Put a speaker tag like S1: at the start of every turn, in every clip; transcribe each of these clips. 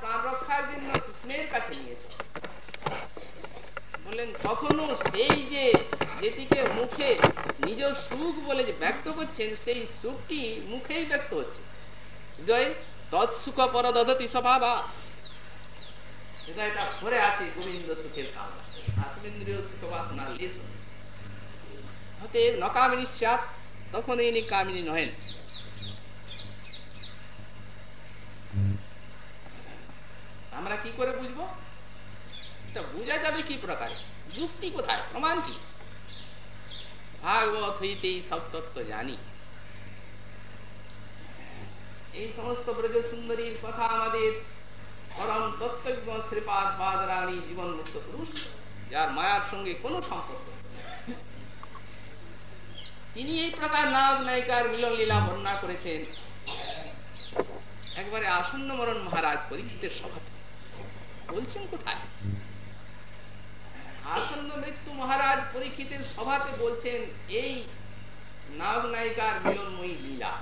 S1: প্রাণ রক্ষার জন্য কৃষ্ণের কাছে বললেন, কখনো সেই যে যেটিকে মুখে নিজ সুখ বলে যে ব্যক্ত করছেন, সেই সুখটি মুখেই ব্যক্ত হচ্ছে। তৎসুখ স্বভাবা। ভরে আছে গোবিন্দ সুখের কামনা আত্মেন্দ্রীয় সুখ বাসনা হতে নকামিনী সাত তখন ইনি কামিনী নহেন আমরা কি করে বুঝব তা বোঝা যাবে কি প্রকারে? যুক্তি কোথায়? প্রমাণ কি? ভাগবত হইতেই সব তত্ত্ব জানি। এই সমস্ত ব্রজ সুন্দরীর কথা আমাদের পরম তত্ত্বজ্ঞ শ্রীপাদ বাদ রানী জীবন মুক্ত পুরুষ, যার মায়ার সঙ্গে কোনো সম্পর্ক তিনি এই প্রকার নায়ক নায়িকার মিলন লীলা বর্ণনা করেছেন। একবারে আসন্ন মরণ মহারাজ পরীক্ষিতের সভাতে। বলছেন কোথায়? আসন্ন মৃত্যু মহারাজ পরীক্ষিতের সভাতে বলছেন, এই নায়ক নায়িকার মিলনময়ী লীলা,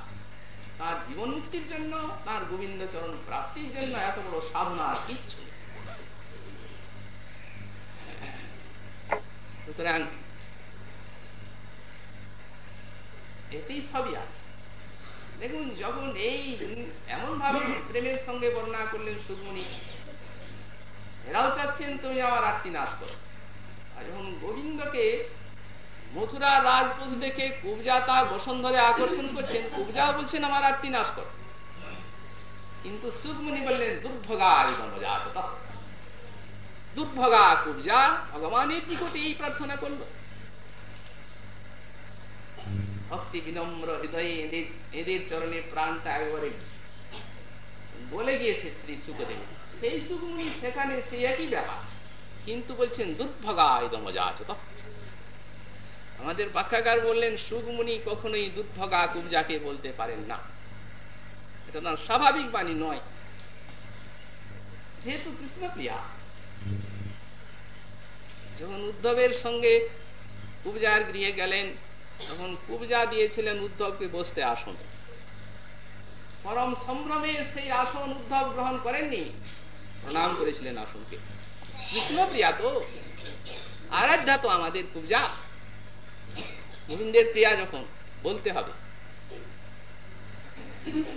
S1: তার জীবন মুক্তির জন্য, তার গোবিন্দ চরণ প্রাপ্তির জন্য এত বড় সাধনা কিচ্ছু সুতরাং এতেই সবই আছে। দেখুন, যখন এই এমন ভাবে প্রেমের সঙ্গে বর্ণনা করলেন সুগমণি এরাও চাচ্ছেন তুমি আমার আত্মি নাশ করো। যখন গোবিন্দকে মথুরা রাজপথ দেখে কুবজা তার বসন্ধরে আকর্ষণ করছেন। কুবজা বলছেন, আমার আত্মি নাশ করো কিন্তু সুগমণি বললেন, দুর্ভগা কুবজা ভগবানের নিকটে এই প্রার্থনা করল? ভক্তি বিনম্র হৃদয়ে এদের এদের চরণে প্রাণটা একবারে বলে গিয়েছে শ্রী সুখদেব। সেই সুখমুনি সেখানে, সে একই ব্যাপার। কিন্তু বলছেন দুর্ভগা মজাচত আমাদের ব্যাখ্যাকার বললেন সুখমুনি কখনোই দুর্ভগা কুবজাকে বলতে পারেন না। এটা তার স্বাভাবিক বাণী নয়। যেহেতু কৃষ্ণপ্রিয়া, যখন উদ্ধবের সঙ্গে কুবজার গৃহে গেলেন, তখন কুবজা দিয়েছিলেন, উদ্ধবকে বসতে আসন। পরম সম্ভ্রমে সেই আসন উদ্ধব গ্রহণ করেননি। প্রণাম করেছিলেন আসনকে। তো। আরাধ্যা তো আমাদের কুবজা গোবিন্দের প্রিয়া যখন বলতে হবে।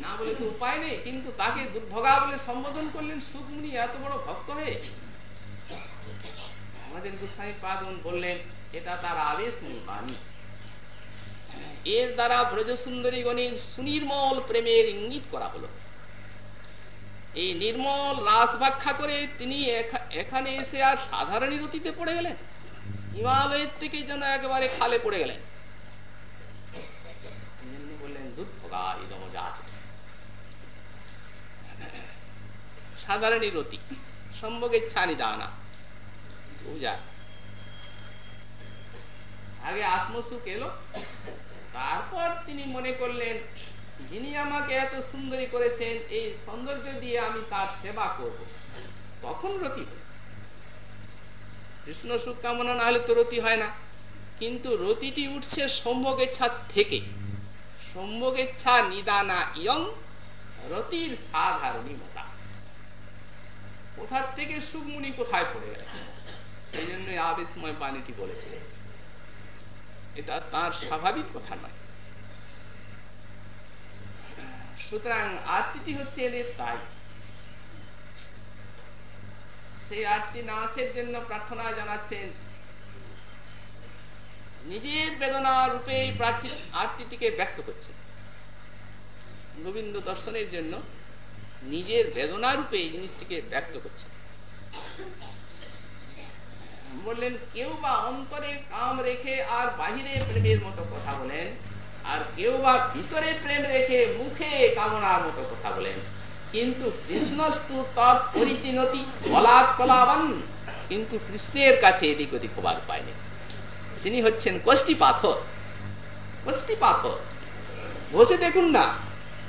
S1: না বলে তো উপায় নেই, কিন্তু তাকে দুর্ভগা বলে সম্বোধন করলেন সুখমুনি এত বড় ভক্ত হয়ে। আমাদের গোস্বামী পাদন বললেন, এটা তার আবেশ বাণী। এর দ্বারা ব্রজ সুন্দরী গণের সুনির্মল প্রেমের ইঙ্গিত করা হলো। এই নির্মল রাস ব্যাখ্যা করে তিনি এখানে এসে আর সাধারণ রতিতে পড়ে গেলেন। হিমালয়ের থেকে যেন একেবারে খালে পড়ে গেলেন। সাধারণ রতি ছানি দানা আগে আত্মসুখ এলো, তারপর তিনি মনে করলেন যিনি আমাকে এত সুন্দরী করেছেন, এই সৌন্দর্য দিয়ে আমি তার সেবা করব। তখন রতি কৃষ্ণ সুখ কামনা না হলে তো রতি হয় না। কিন্তু রতিটি উঠছে সম্ভোগেচ্ছা থেকে। সম্ভোগেচ্ছা নিদানা ইয়ং, রতির সাধারণী মতা কোথার থেকে সুখমুনি কোথায় পড়ে গেল? এই জন্য আবেশময় বাণীটি বলেছিলেন। এটা তার স্বাভাবিক কথা নয়। সুতরাং আরতিটি হচ্ছে এদের তাই। সেই আরতি নাচের জন্য প্রার্থনা জানাচ্ছেন। নিজের বেদনা রূপে আরতিটিকে ব্যক্ত করছে গোবিন্দ দর্শনের জন্য নিজের বেদনা রূপে এই জিনিসটিকে ব্যক্ত করছে বললেন, কেউ বা অন্তরে কাম রেখে আর বাহিরে প্রেমের মতো কথা বলেন। আর কেউ বা ভিতরে প্রেম রেখে মুখে কামনার মতো কথা বলেন। কিন্তু কৃষ্ণস্তু তৎ পরিচিনতি কলাবান, কিন্তু কৃষ্ণের কাছে এদিক ওদিক হবার উপায় নেই। তিনি হচ্ছেন কষ্টি পাথর কষ্টি পাথর বসে দেখুন না,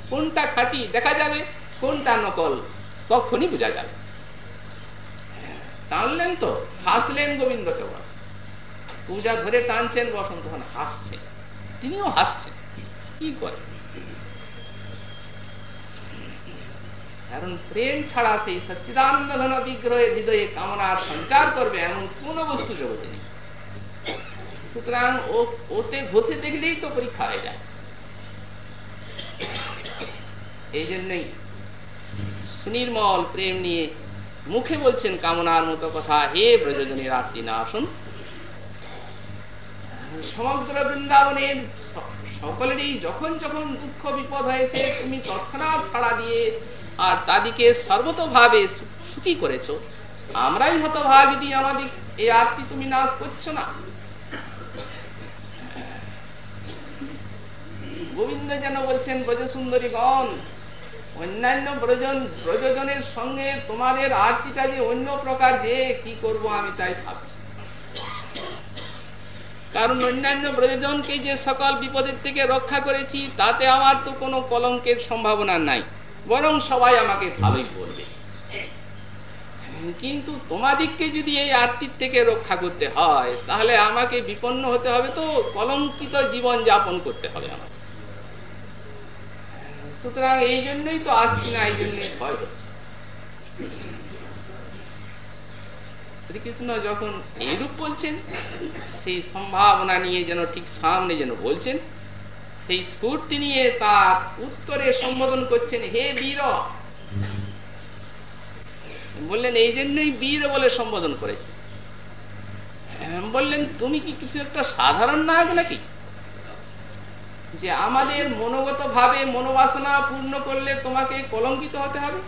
S1: কোনটা খাঁটি দেখা যাবে, কোনটা নকল, তখনই বোঝা যাবে। টানলেন তো, হাসলেন গোবিন্দ কেবল পূজা ধরে টানছেন বসন্ত হাসছেন তিনিও হাসছেন। কি করে? কারণ প্রেম ছাড়া সেই ঘন বিগ্রহের হৃদয়ে কামনার সঞ্চার করবে এমন কোন বস্তু জগতে নেই। সুতরাং ওতে ঘষে দেখলেই তো পরীক্ষা হয়ে যায়। এই জন্যই সুনির্মল প্রেম নিয়ে মুখে বলছেন কামনার মতো কথা। হে ব্রজজনের আটটি না আসুন। সমগ্র বৃন্দাবনের সকলেরই যখন যখন দুঃখ বিপদ হয়েছে, তুমি তৎক্ষণাৎ ছাড়া দিয়ে আর তাদিকে সর্বতভাবে সুখী করেছ। আমরাই হতভাগী আমাদের এই আরতি তুমি নাশ করছ না। গোবিন্দ যেন বলছেন ব্রজ সুন্দরী গণ অন্যান্য ব্রজন, ব্রজজনের সঙ্গে তোমাদের আরতিটা যে অন্য প্রকার যে, কি করব আমি তাই ভাবছি। কারণ অন্যান্য ব্রজজনকে যে সকল বিপদের থেকে রক্ষা করেছি, তাতে আমার তো কোনো কলঙ্কের সম্ভাবনা নাই। বরং সবাই আমাকে ভালোই বলবে। কিন্তু তোমাদিককে যদি এই আর্থিক থেকে রক্ষা করতে হয়, তাহলে আমাকে বিপন্ন হতে হবে তো, কলঙ্কিত জীবন যাপন করতে হবে আমার সুতরাং এই জন্যই তো আসছি না, এই জন্যই ভয় হচ্ছে। শ্রীকৃষ্ণ যখন এইরূপ বলছেন, সেই সম্ভাবনা নিয়ে যেন ঠিক সামনে যেন বলছেন, সেই স্ফূর্তি নিয়ে তার উত্তরে সম্বোধন করছেন, হে বীর! বললেন, এই জন্যই বীর বলে সম্বোধন করেছে। বললেন, তুমি কি কিছু একটা সাধারণ নায়ক নাকি? যে আমাদের মনোগত ভাবে মনোবাসনা পূর্ণ করলে তোমাকে কলঙ্কিত হতে হবে?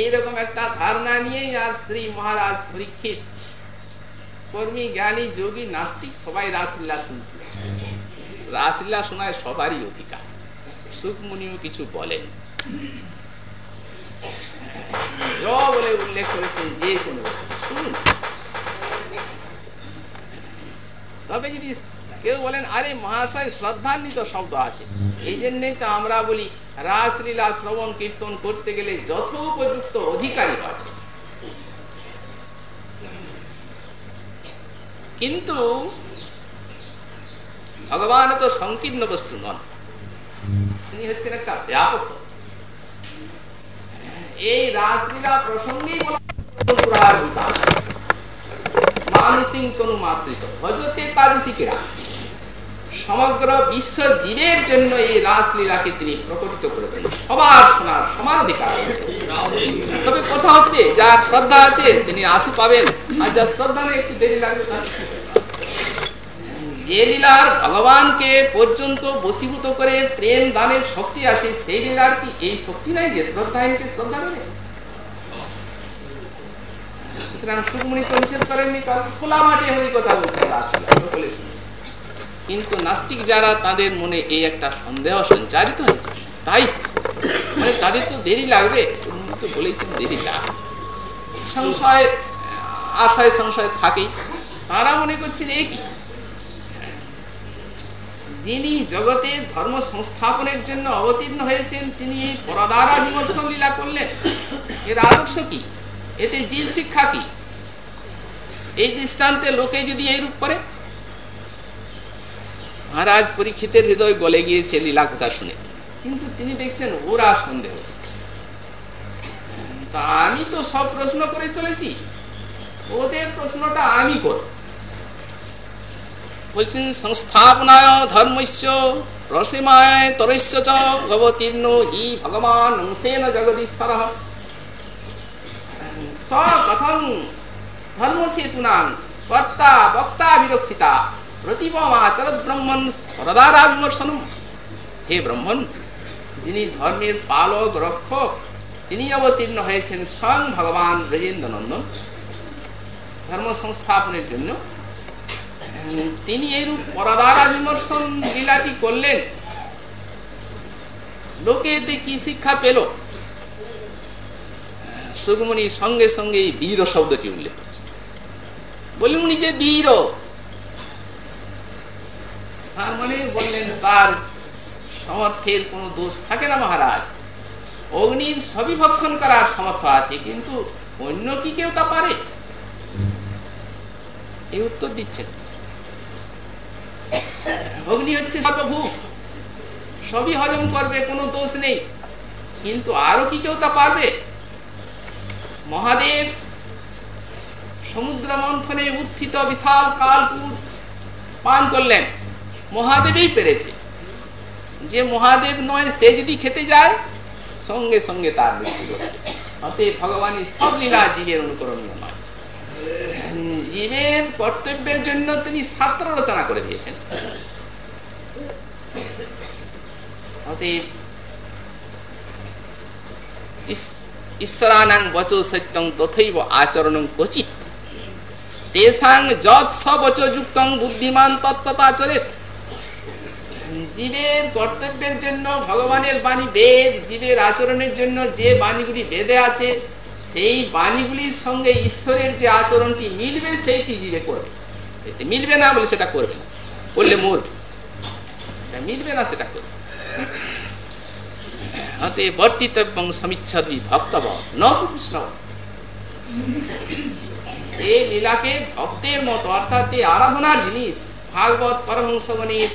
S1: এইরকম একটা ধারণা নিয়েই আর শ্রী মহারাজ পরীক্ষিত কর্মী, জ্ঞানী, যোগী, নাস্তিক, সবাই রাসলীলা শুনছিল রাসলীলা শোনায় সবারই অধিকার। সুখমুনিও কিছু বলেন। বলে উল্লেখ করেছেন যে কোনো তবে যদি কেউ বলেন, আরে মহাশয়, শ্রদ্ধান্বিত শব্দ আছে। এই জন্যই তো আমরা বলি, রাসলীলা, শ্রবণ, কীর্তন করতে গেলে যথোপযুক্ত অধিকারী আছে। কিন্তু ভগবান তো সংকীর্ণ বস্তু নন। তিনি হচ্ছেন একটা ব্যাপক। এই রাসলীলা প্রসঙ্গেই মানসিং তনু মাতৃত ভজতে তাদৃশিকেরা। সমগ্র বিশ্ব জীবের জন্য এই রাসলীলাকে তিনি প্রকটিত করেছেন। সবার শোনার সমান অধিকার। তবে কথা হচ্ছে, যার শ্রদ্ধা আছে, তিনি আশু পাবেন। আর যার শ্রদ্ধা নেই, একটু দেরি লাগবে, তার যে লীলার ভগবানকে পর্যন্ত বসীভূত করে প্রেম দানের শক্তি আছে, সেই লীলার কি এই শক্তি নাই যে শ্রদ্ধাহীনকে শ্রদ্ধা দেবে? সুতরাং সুখমণি তো নিষেধ করেননি, কারণ খোলা মাঠে হয়ে কথা বলছেন রাসলীলা। কিন্তু নাস্তিক যারা, তাদের মনে এই একটা সন্দেহ সঞ্চারিত হয়েছে। তাই মানে তাদের তো দেরি লাগবে। তো বলেছেন দেরি লাগবে সংশয়, আশায়, সংশয় থাকেই। তারা মনে করছেন এই কি? যিনি জগতের ধর্ম সংস্থাপনের জন্য অবতীর্ণ হয়েছেন, তিনি এই পরদারা বিমর্শন লীলা করলেন। এর আদর্শ কি? এতে জিন শিক্ষা কি? এই দৃষ্টান্তে লোকে যদি এইরূপ করে মহারাজ পরীক্ষিতের হৃদয় গলে গিয়েছে লীলা কথা শুনে। কিন্তু তিনি দেখছেন ওরা সন্দেহ তা আমি তো সব প্রশ্ন করে চলেছি। ওদের প্রশ্নটা আমি করব। বলছেন, সংস্থাপনায় ধর্মস্য রসিমায় তরস্য চ হি ভগবান অংশেন জগদীশ্বর। স কথং ধর্ম সেতুনাং কর্তা বক্তা বিরক্ষিতা। প্রতিপমাচরত ব্রহ্মণ সরদারা বিমর্শনম হে ব্রহ্মণ, যিনি ধর্মের পালক, রক্ষক, তিনি অবতীর্ণ হয়েছেন স্বয়ং ভগবান ব্রজেন্দ্র নন্দন ধর্ম সংস্থাপনের জন্য তিনি এইরূপ পরাদারা বিমর্শন লীলাটি করলেন। লোকে এতে কি শিক্ষা পেল? সুগমণি সঙ্গে সঙ্গে এই বীর শব্দটি উল্লেখ করছে বললেন উনি যে বীর তার মানে বললেন, তার সমর্থের কোনো দোষ থাকে না মহারাজ। অগ্নির সবই ভক্ষণ করার সমর্থ আছে, কিন্তু অন্য কি কেউ তা পারে? এই উত্তর দিচ্ছেন। অগ্নি হচ্ছে সর্বভূ। সবই হজম করবে, কোনো দোষ নেই। কিন্তু আরও কি কেউ তা পারবে? মহাদেব সমুদ্র মন্থনে উত্থিত বিশাল কালপুর পান করলেন। মহাদেবই পেরেছে। যে মহাদেব নয়, সে যদি খেতে যায়, সঙ্গে সঙ্গে তার মৃত্যু অতএব ভগবানের সব লীলা জীবের অনুকরণীয় নয়। জীবের কর্তব্যের জন্য তিনি শাস্ত্র রচনা করে দিয়েছেন। অতএব ঈশ্বরানাং বচ সত্যং তথৈব আচরণ ক্বচিত তেসাং যৎ সবচ যুক্তং বুদ্ধিমান তত্ত্বতাচরেত জীবের কর্তব্যের জন্য ভগবানের বাণী বেদ, জীবের আচরণের জন্য যে বাণীগুলি বেদে আছে, সেই বাণীগুলির সঙ্গে ঈশ্বরের যে আচরণটি মিলবে, সেইটি জীবে করবে। মিলবে না বলে সেটা করবে না। করলে মরবে। মিলবে না, সেটা করবে অতএ বর্তিতব্যং সমিচ্ছাদি ভক্তব ন এই লীলাকে ভক্তের মতো, অর্থাৎ আরাধনার জিনিস, ভাগবত পরমহংসগণের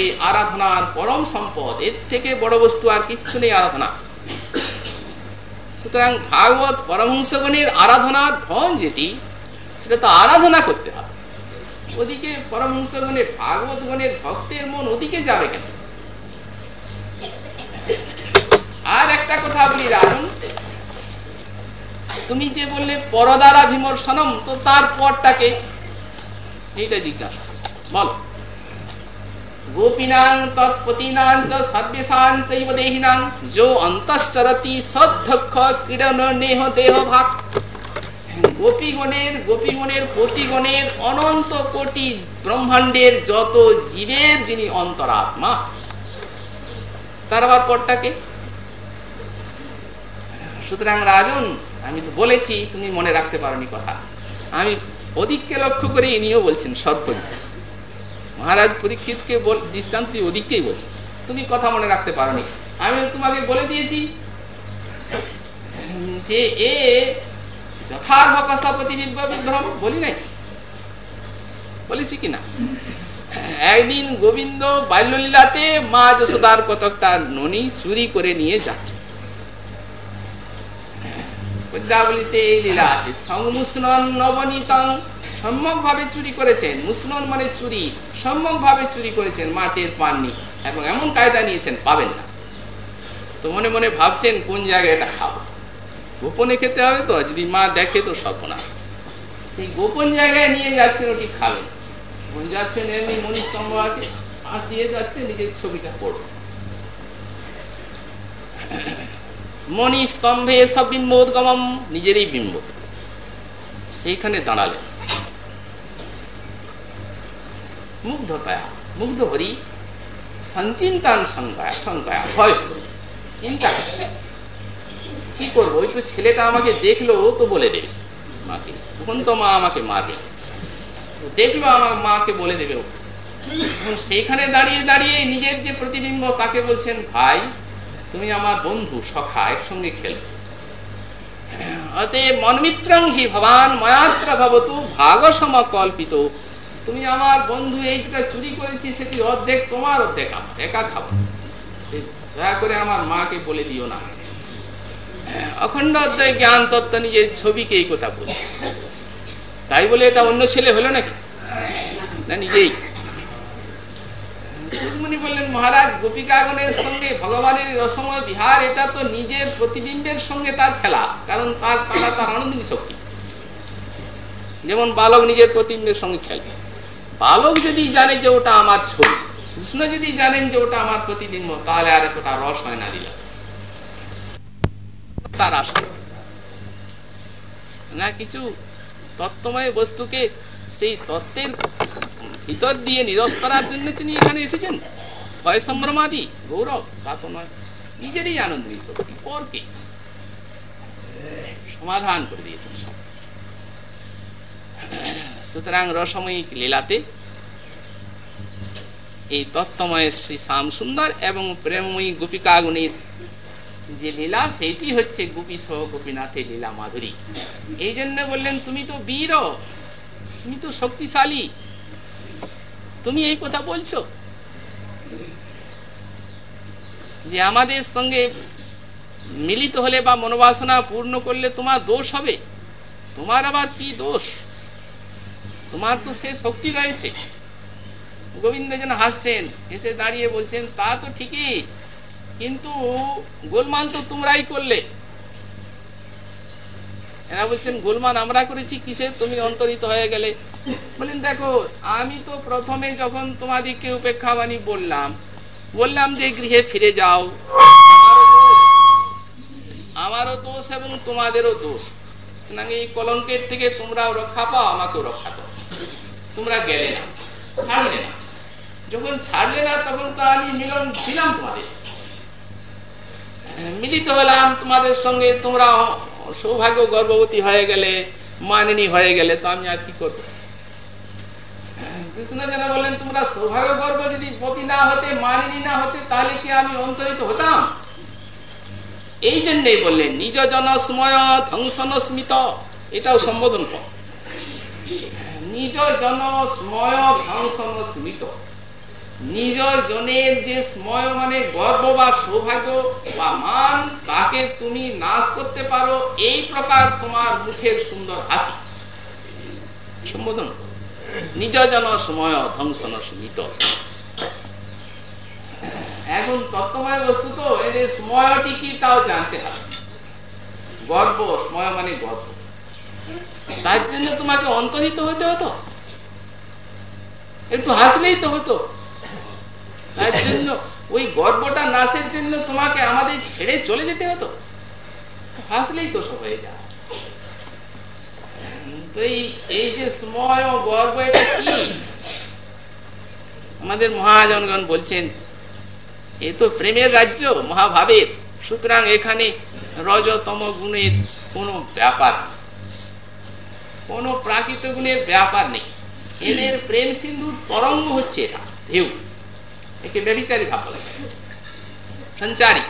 S1: এই আরাধনার পরম সম্পদ, এর থেকে বড় বস্তু আর কিচ্ছু নেই আরাধনা। সুতরাং ভাগবত পরমহংসগণের আরাধনার ধন যেটি, সেটা তো আরাধনা করতে হবে। ওদিকে পরমহংসগণের ভাগবত গণের ভক্তের মন ওদিকে যাবে কেন? আর একটা কথা বলি রাজন তুমি যে বললে পরদারা বিমর্শনম তো তার পরটাকে এইটা জিজ্ঞাসা বলো। সদ্ধক্ষ নেহ দেহ গোপীগণের গোপীগণের অনন্ত কোটি ব্রহ্মাণ্ডের যত জীবের যিনি অন্তরাত্মা তার আবার পরটাকে সুতরাং রাজন আমি তো বলেছি তুমি মনে রাখতে পারোনি কথা আমি ওদিককে লক্ষ্য করে ইনিও বলছেন সর্বজ্ঞ মহারাজ পরীক্ষিতকে দৃষ্টান্ত ওদিককেই বলছে। তুমি কথা মনে রাখতে পারোনি। আমি তোমাকে বলে দিয়েছি যে এ বলি একদিন গোবিন্দ বাল্যলীলাতে মা যশোদার তার চুরি করে নিয়ে যাচ্ছে। এই লীলা আছে। সংমুসনন নবনীতং সম্যক ভাবে চুরি করেছেন, মুসলমান মানে চুরি সম্যক ভাবে চুরি করেছেন মাটির পাননি। এবং এমন কায়দা নিয়েছেন, পাবেন না। তো মনে মনে ভাবছেন, কোন জায়গায় এটা খাব? গোপনে খেতে হবে তো, যদি মা দেখে তো স্বপ্না সেই গোপন জায়গায় নিয়ে যাচ্ছেন, ওটি খাবেন। যাচ্ছেন এমনি মণিস্তম্ভ আছে আর দিয়ে যাচ্ছে, নিজের ছবিটা পড়বে। মণিস্তম্ভে সব বিম্বোদগমম নিজেরই বিম্ব। সেইখানে দাঁড়ালেন। মুগ্ধতায়া মুগ্ধ হরি সঞ্চিন্তান সংজ্ঞায় সংজ্ঞায় ভয় চিন্তা করছে কি করব? ওই ছেলেটা আমাকে দেখল তো বলে দেবে মাকে। তখন তো মা আমাকে মারবে। দেখল আমার মাকে বলে দেবে এখন সেইখানে দাঁড়িয়ে দাঁড়িয়ে নিজের যে প্রতিবিম্ব, তাকে বলছেন, ভাই, তুমি আমার বন্ধু, সখা, একসঙ্গে খেলবে অতএব মনমিত্রং হি ভবান, ময়াত্র ভবতু ভাগ সমকল্পিত তুমি আমার বন্ধু এইটা চুরি করেছি, সেটি অর্ধেক তোমার, অর্ধেক আমার। একা খাব। দয়া করে আমার মাকে বলে দিও না। অখণ্ড অধ্যায় জ্ঞান তত্ত্ব নিজের ছবিকে এই কথা বলছে। তাই বলে এটা অন্য ছেলে হলো নাকি? না নিজেই? সুরমণি বললেন, মহারাজ, গোপিকাগণের সঙ্গে ভগবানের রসময় বিহার, এটা তো নিজের প্রতিবিম্বের সঙ্গে তার খেলা, কারণ তার তারা তার আনন্দিনী শক্তি। যেমন বালক নিজের প্রতিবিম্বের সঙ্গে খেলে বালক যদি জানে যে ওটা আমার ছবি, কৃষ্ণ যদি জানেন যে ওটা আমার প্রতিবিম্ব, তাহলে আর ওটা রস হয় না দিলাম তার না কিছু তত্ত্বময় বস্তুকে সেই তত্ত্বের ভিতর দিয়ে নিরস করার জন্য তিনি এখানে এসেছেন। ভয় সম্ভ্রমাদি গৌরব, তা তো নয়। নিজেরই আনন্দ শক্তি পরকে সমাধান করে দিয়েছেন সুতরাং রসময়িক লীলাতে এই তত্ত্বময় শ্রী শ্যাম সুন্দর এবং প্রেমময়ী গোপিকাগুণীর যে লীলা, সেইটি হচ্ছে গোপী সহ গোপীনাথের লীলা মাধুরী। এই জন্য বললেন, তুমি তো বীর, তুমি তো শক্তিশালী। তুমি এই কথা বলছো? যে আমাদের সঙ্গে মিলিত হলে বা মনোবাসনা পূর্ণ করলে তোমার দোষ হবে। তোমার আবার কি দোষ? তোমার তো সে শক্তি রয়েছে। গোবিন্দ যেন হাসছেন, হেসে দাঁড়িয়ে বলছেন, তা তো ঠিকই, কিন্তু গোলমাল তো তোমরাই করলে। এরা বলছেন, গোলমাল আমরা করেছি, কিসে? তুমি অন্তরিত হয়ে গেলে। বলেন দেখো, আমি তো প্রথমে যখন তোমাদেরকে উপেক্ষা বাণী বললাম বললাম যে গৃহে ফিরে যাও। আমারও দোষ এবং তোমাদেরও দোষ। এই কলঙ্কের থেকে তোমরাও রক্ষা পাও, আমাকেও রক্ষা করো। তোমরা গেলে না, ছাড়লে না। যখন ছাড়লে না, তখন তো আমি মিলন দিলাম তোমাদের। মিলিত হলাম তোমাদের সঙ্গে, তোমরা সৌভাগ্য গর্ভবতী হয়ে গেলে, মানিনী হয়ে গেলে, তো আমি আর কি করব? কৃষ্ণ যেন তোমরা সৌভাগ্য গর্ভ যদি না হতে, মানিনী না হতে, তাহলে কি আমি অন্তরিত হতাম? এই জন্যই বললেন, নিজ জন স্ময় ধ্বংসন স্মিত এটাও সম্বোধন কর। নিজ জন স্ময় ধ্বংসন স্মিত নিজ জনের যে স্ময় মানে গর্ব বা সৌভাগ্য বা মান, তাকে তুমি নাশ করতে পারো, এই প্রকার তোমার মুখের সুন্দর হাসি। সম্বোধন নিজ জন সময় ধ্বংসন স্মিত এখন তত্ত্বময় বস্তু তো এদের সময়টি কি তাও জানতে হবে। গর্ব, সময় মানে গর্ব। তার জন্য তোমাকে অন্তরিত হতে হতো? একটু হাসলেই তো হতো। তার জন্য ওই গর্বটা নাশের জন্য তোমাকে আমাদের ছেড়ে চলে যেতে হতো। হাসলেই তো সব হয়ে যায়। তো এই যে সময় ও গর্ব, এটা কি? আমাদের মহাজনগণ বলছেন, এ তো প্রেমের রাজ্য, মহাভাবের। সুতরাং এখানে রজতম গুণের কোনো ব্যাপার কোনো প্রাকৃত গুণের ব্যাপার নেই। এদের প্রেম সিন্ধুর তরঙ্গ হচ্ছে এটা, ঢেউ। একে ব্যবিচারী ভাব বলা। সঞ্চারী।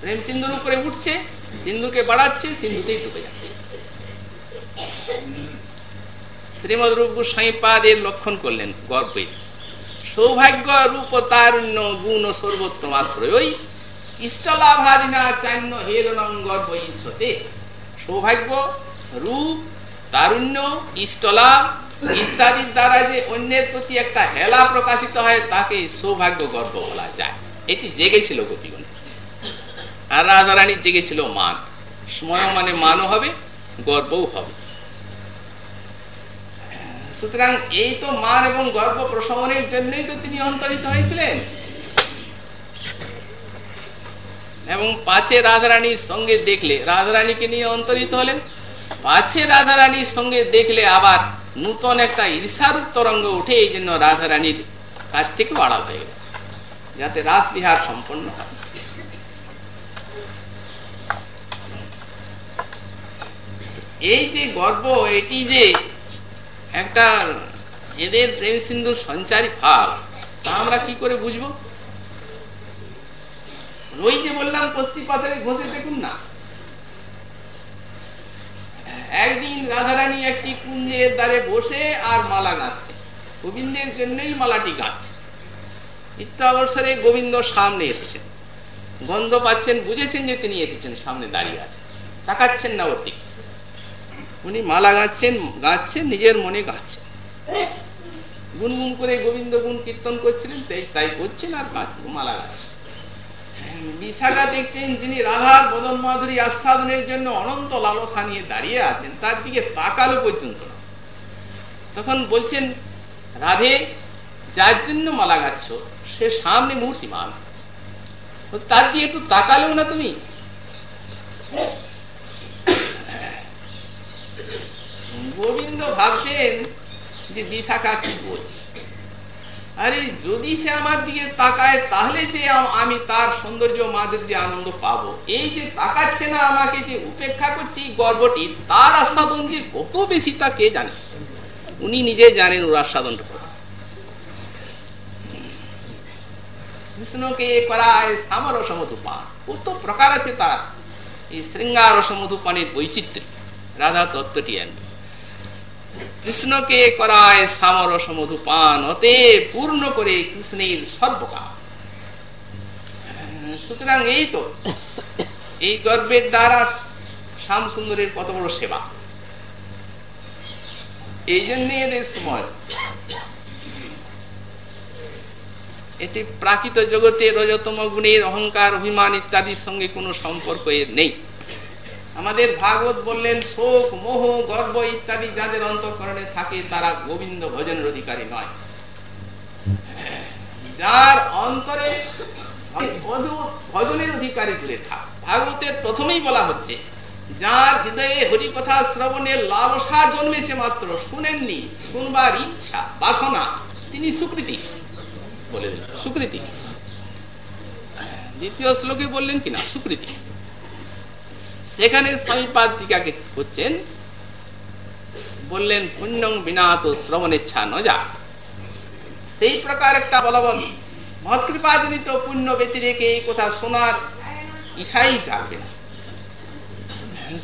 S1: প্রেম সিন্ধুর উপরে উঠছে, সিন্ধুকে বাড়াচ্ছে, সিন্ধুতেই ডুবে যাচ্ছে। শ্রীমদ রূপ গোস্বাই পাদের লক্ষণ করলেন গর্বের সৌভাগ্য রূপ তারুণ্য গুণ সর্বোত্তম আশ্রয় ইষ্টলাভাদিনা চান্য হেরণং গর্ব ঈর্ষতে সৌভাগ্য রূপ তারুণ্য ইষ্টলাভ ইত্যাদির দ্বারা যে অন্যের প্রতি একটা হেলা প্রকাশিত হয়, তাকে সৌভাগ্য গর্ব বলা যায়। এটি জেগেছিল গোপীগণ আর রাধারানীর জেগেছিল মান সময় মানে মানও হবে, গর্বও হবে। সুতরাং এই তো মান এবং গর্ব প্রশমনের জন্যই তো তিনি অন্তরিত হয়েছিলেন। এবং পাঁচে রাধারানীর সঙ্গে দেখলে রাধারানীকে নিয়ে অন্তরিত হলেন। পাঁচে রাধারানীর সঙ্গে দেখলে আবার নূতন একটা ঈর্ষার তরঙ্গ উঠে এই জন্য রাধারানীর কাছ থেকে আড়াল হয়ে গেল। যাতে রাসবিহার সম্পন্ন এই যে গর্ব, এটি যে একটা এদের প্রেম সিন্ধুর সঞ্চারী ভাব তা আমরা কি করে বুঝব? ওই যে বললাম পশ্চিম পাথরে ঘষে দেখুন না। একদিন রাধারানী একটি কুঞ্জের দ্বারে বসে আর মালা গাচ্ছে। গোবিন্দের জন্যই মালাটি গাচ্ছে। নিত্যাবসরে গোবিন্দ সামনে এসেছেন। গন্ধ পাচ্ছেন, বুঝেছেন যে তিনি এসেছেন, সামনে দাঁড়িয়ে আছেন। তাকাচ্ছেন না ওর দিকে উনি মালা গাচ্ছেন গাচ্ছেন, নিজের মনে গাচ্ছেন। গুনগুন করে গোবিন্দ গুণ কীর্তন করছিলেন, তাই তাই করছেন আর মালা গাচ্ছেন। বিশাখা দেখছেন যিনি রাধার বদন মাধুরী আস্বাদনের জন্য অনন্ত লালসা নিয়ে দাঁড়িয়ে আছেন, তার দিকে তাকালো পর্যন্ত। না তখন বলছেন, রাধে, যার জন্য মালা গাচ্ছ, সে সামনে মূর্তিমান। তার দিয়ে একটু তাকালেও না তুমি? গোবিন্দ ভাবছেন যে বিশাখা কি বলছে। আরে, যদি সে আমার দিকে তাকায়, তাহলে যে আমি তার সৌন্দর্য মাদের যে আনন্দ পাব। এই যে তাকাচ্ছে না আমাকে, যে উপেক্ষা করছি গর্বটি, তার আস্বাদন যে কত বেশি তা কে জানে? উনি নিজে জানেন, ওর আস্বাদনটা কৃষ্ণকে সমধুপান কত প্রকার আছে তার। এই শৃঙ্গার সমধুপানের বৈচিত্র্য। রাধা তত্ত্বটি আনবে কৃষ্ণকে করায় সামরস মধুপান অতে পূর্ণ করে কৃষ্ণের সর্বকাল সুতরাং এই তো, এই গর্বের দ্বারা শ্যাম সুন্দরের কত বড় সেবা। এই জন্য এদের সময়, এটি প্রাকৃত জগতে রজতম গুণের অহংকার, অভিমান ইত্যাদির সঙ্গে কোনো সম্পর্ক এর নেই। আমাদের ভাগবত বললেন, শোক, মোহ, গর্ব ইত্যাদি যাদের অন্তঃকরণে থাকে, তারা গোবিন্দ ভজনের অধিকারী নয়। যার অন্তরে ভজনের অধিকারী দূরে থাক। ভাগবতের প্রথমেই বলা হচ্ছে, যার হৃদয়ে হরি কথা শ্রবণের লালসা জন্মেছে মাত্র, শুনেননি, শুনবার ইচ্ছা, বাসনা, তিনি সুকৃতি বলে সুকৃতি। দ্বিতীয় শ্লোকে বললেন কিনা? সুকৃতি। সেখানে স্বামীপাদ টিকাকে হচ্ছেন বললেন, পুণ্যং বিনাত শ্রবণেচ্ছা ন যা। সেই প্রকার একটা বলবন মহৎকৃপাজনিত পুণ্য ব্যতিরেকে এই কথা শোনার ইচ্ছাই না।